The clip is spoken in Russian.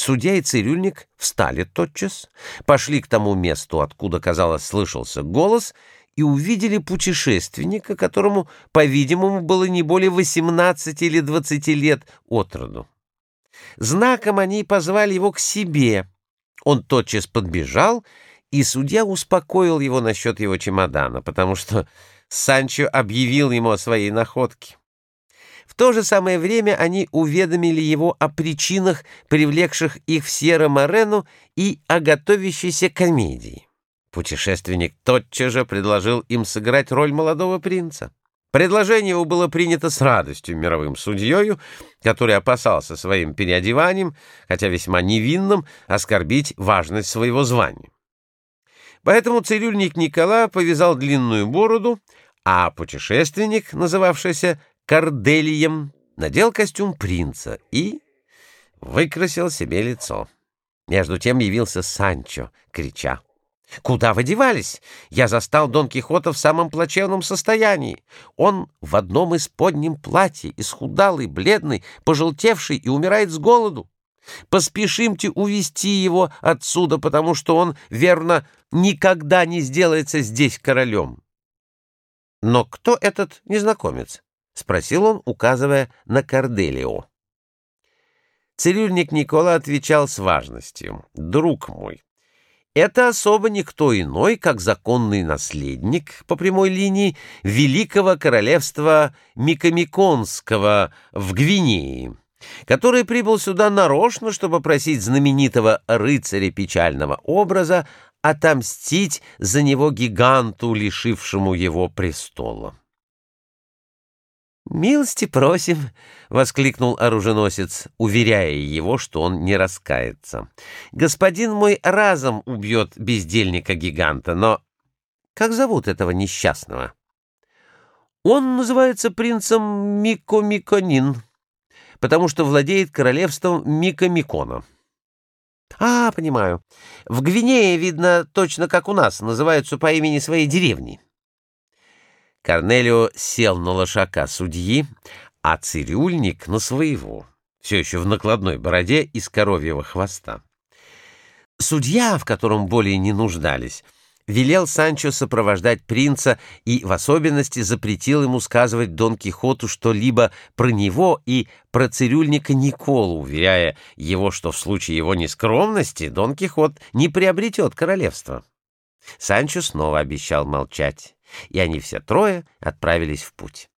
Судья и цирюльник встали тотчас, пошли к тому месту, откуда, казалось, слышался голос, и увидели путешественника, которому, по-видимому, было не более 18 или 20 лет от роду. Знаком они позвали его к себе. Он тотчас подбежал, и судья успокоил его насчет его чемодана, потому что Санчо объявил ему о своей находке. В то же самое время они уведомили его о причинах, привлекших их в Сьерра-Морену, и о готовящейся комедии. Путешественник тотчас же предложил им сыграть роль молодого принца. Предложение его было принято с радостью мировым судьею, который опасался своим переодеванием, хотя весьма невинным, оскорбить важность своего звания. Поэтому цирюльник Никола повязал длинную бороду, а путешественник, называвшийся Корделием, надел костюм принца и выкрасил себе лицо. Между тем явился Санчо, крича. «Куда вы девались? Я застал Дон Кихота в самом плачевном состоянии. Он в одном из подним платье, исхудалый, бледный, пожелтевший и умирает с голоду. Поспешимте увести его отсюда, потому что он, верно, никогда не сделается здесь королем». «Но кто этот незнакомец?» — спросил он, указывая на Корделио. Цирюльник Никола отвечал с важностью. «Друг мой, это особо никто иной, как законный наследник по прямой линии Великого Королевства Микомиконского в Гвинеи, который прибыл сюда нарочно, чтобы просить знаменитого рыцаря печального образа отомстить за него гиганту, лишившему его престола. «Милости просим!» — воскликнул оруженосец, уверяя его, что он не раскается. «Господин мой разом убьет бездельника-гиганта, но как зовут этого несчастного?» «Он называется принцем Микомиконин, потому что владеет королевством Микомикона». «А, понимаю. В Гвинее, видно, точно как у нас, называются по имени своей деревни». Корнелио сел на лошака судьи, а цирюльник — на своего, все еще в накладной бороде из коровьего хвоста. Судья, в котором более не нуждались, велел Санчо сопровождать принца и в особенности запретил ему сказывать Дон Кихоту что-либо про него и про цирюльника Николу, уверяя его, что в случае его нескромности Дон Кихот не приобретет королевство. Санчо снова обещал молчать и они все трое отправились в путь.